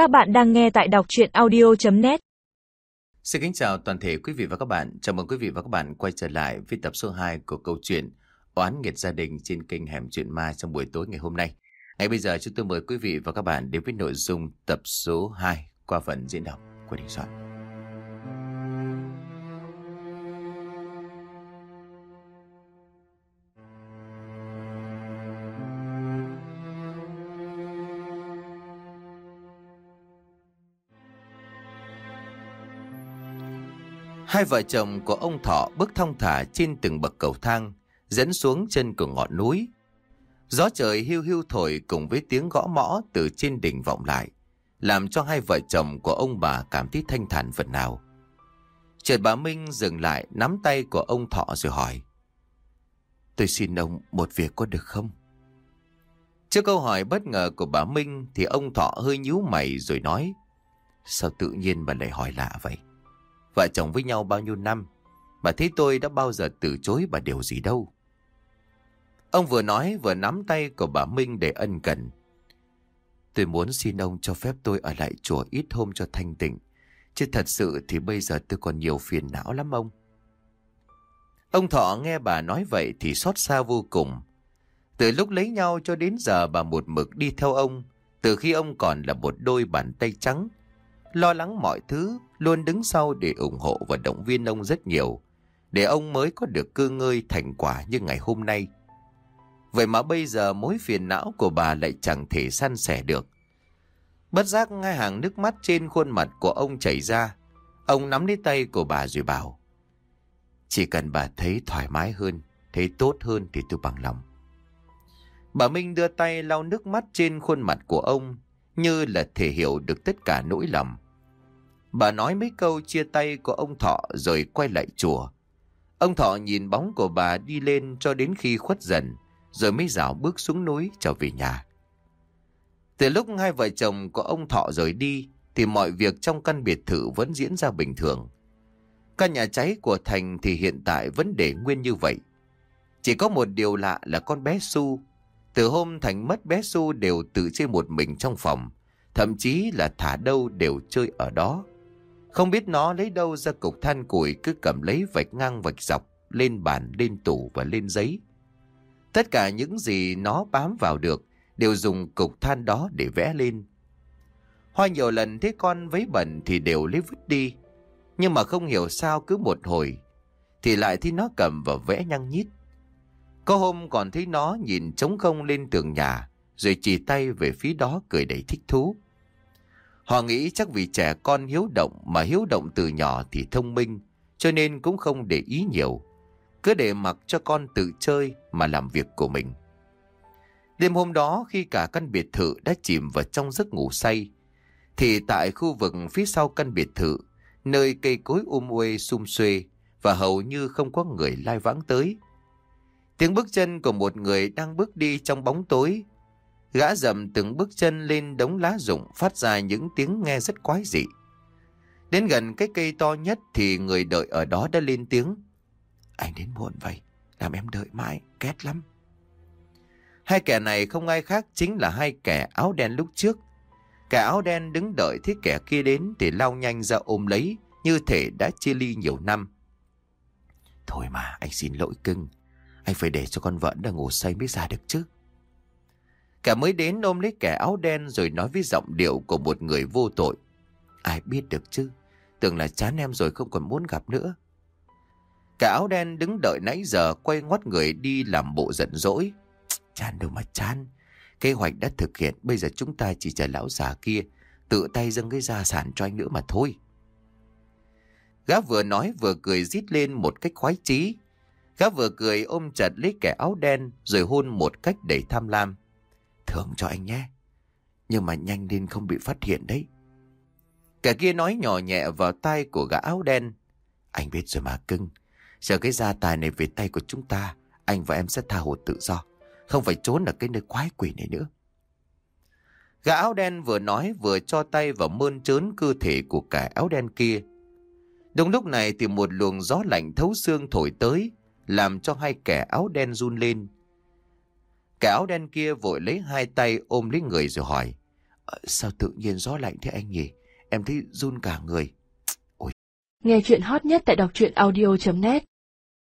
Các bạn đang nghe tại đọc chuyện audio.net Xin kính chào toàn thể quý vị và các bạn. Chào mừng quý vị và các bạn quay trở lại với tập số 2 của câu chuyện Oán nghiệt gia đình trên kênh Hẻm Chuyện Ma trong buổi tối ngày hôm nay. Ngay bây giờ chúng tôi mời quý vị và các bạn đến với nội dung tập số 2 qua phần diễn đọc của Đình Soạn. Hai vợ chồng của ông Thọ bước thong thả trên từng bậc cầu thang, dẫn xuống chân của ngọn núi. Gió trời hưu hưu thổi cùng với tiếng gõ mõ từ trên đỉnh vọng lại, làm cho hai vợ chồng của ông bà cảm thấy thanh thản phần nào. Chợt bà Minh dừng lại nắm tay của ông Thọ rồi hỏi. Tôi xin ông một việc có được không? Trước câu hỏi bất ngờ của bà Minh thì ông Thọ hơi nhíu mày rồi nói. Sao tự nhiên bà lại hỏi lạ vậy? Vợ chồng với nhau bao nhiêu năm Bà thấy tôi đã bao giờ từ chối bà điều gì đâu. Ông vừa nói vừa nắm tay của bà Minh để ân cần. Tôi muốn xin ông cho phép tôi ở lại chùa ít hôm cho thanh tịnh, Chứ thật sự thì bây giờ tôi còn nhiều phiền não lắm ông. Ông Thọ nghe bà nói vậy thì xót xa vô cùng. Từ lúc lấy nhau cho đến giờ bà một mực đi theo ông, Từ khi ông còn là một đôi bàn tay trắng Lo lắng mọi thứ luôn đứng sau để ủng hộ và động viên ông rất nhiều, để ông mới có được cơ ngơi thành quả như ngày hôm nay. Vậy mà bây giờ mối phiền não của bà lại chẳng thể san sẻ được. Bất giác ngay hàng nước mắt trên khuôn mặt của ông chảy ra, ông nắm lấy tay của bà rồi bảo. Chỉ cần bà thấy thoải mái hơn, thấy tốt hơn thì tôi bằng lòng. Bà Minh đưa tay lau nước mắt trên khuôn mặt của ông, như là thể hiểu được tất cả nỗi lòng. Bà nói mấy câu chia tay của ông Thọ rồi quay lại chùa. Ông Thọ nhìn bóng của bà đi lên cho đến khi khuất dần, rồi mới dạo bước xuống núi trở về nhà. Từ lúc hai vợ chồng của ông Thọ rời đi, thì mọi việc trong căn biệt thự vẫn diễn ra bình thường. Căn nhà cháy của Thành thì hiện tại vẫn để nguyên như vậy. Chỉ có một điều lạ là con bé Su. Từ hôm Thành mất bé Su đều tự chơi một mình trong phòng, thậm chí là thả đâu đều chơi ở đó. Không biết nó lấy đâu ra cục than củi cứ cầm lấy vạch ngang vạch dọc, lên bàn, lên tủ và lên giấy. Tất cả những gì nó bám vào được đều dùng cục than đó để vẽ lên. Hoa nhiều lần thấy con vấy bẩn thì đều lấy vứt đi. Nhưng mà không hiểu sao cứ một hồi thì lại thấy nó cầm và vẽ nhăng nhít. Có hôm còn thấy nó nhìn trống không lên tường nhà rồi chỉ tay về phía đó cười đầy thích thú. Họ nghĩ chắc vì trẻ con hiếu động mà hiếu động từ nhỏ thì thông minh, cho nên cũng không để ý nhiều. Cứ để mặc cho con tự chơi mà làm việc của mình. Đêm hôm đó khi cả căn biệt thự đã chìm vào trong giấc ngủ say, thì tại khu vực phía sau căn biệt thự, nơi cây cối um uê sum xuê và hầu như không có người lai vãng tới. Tiếng bước chân của một người đang bước đi trong bóng tối Gã dầm từng bước chân lên đống lá rụng phát ra những tiếng nghe rất quái dị. Đến gần cái cây to nhất thì người đợi ở đó đã lên tiếng. Anh đến muộn vậy, làm em đợi mãi, két lắm. Hai kẻ này không ai khác chính là hai kẻ áo đen lúc trước. Kẻ áo đen đứng đợi thấy kẻ kia đến thì lao nhanh ra ôm lấy như thể đã chia ly nhiều năm. Thôi mà, anh xin lỗi cưng. Anh phải để cho con vợ đang ngủ say mới ra được chứ. Cả mới đến ôm lấy kẻ áo đen rồi nói với giọng điệu của một người vô tội. Ai biết được chứ, tưởng là chán em rồi không còn muốn gặp nữa. cả áo đen đứng đợi nãy giờ quay ngoắt người đi làm bộ giận dỗi. Chán đâu mà chán, kế hoạch đã thực hiện, bây giờ chúng ta chỉ chờ lão già kia tự tay dâng cái gia sản cho anh nữa mà thôi. Gã vừa nói vừa cười rít lên một cách khoái chí. Gã vừa cười ôm chặt lấy kẻ áo đen rồi hôn một cách đầy tham lam thưởng cho anh nhé. Nhưng mà nhanh lên không bị phát hiện đấy. Cả kia nói nhỏ nhẹ vào tay của gã áo đen. Anh biết rồi mà cưng. Giờ cái gia tài này về tay của chúng ta, anh và em sẽ tha hồ tự do. Không phải trốn ở cái nơi quái quỷ này nữa. Gã áo đen vừa nói vừa cho tay vào mơn trớn cơ thể của cả áo đen kia. Đúng lúc này thì một luồng gió lạnh thấu xương thổi tới, làm cho hai kẻ áo đen run lên. Cái áo đen kia vội lấy hai tay ôm lấy người rồi hỏi. Ờ, sao tự nhiên gió lạnh thế anh nhỉ? Em thấy run cả người. Nghe chuyện hot nhất tại đọc truyện audio.net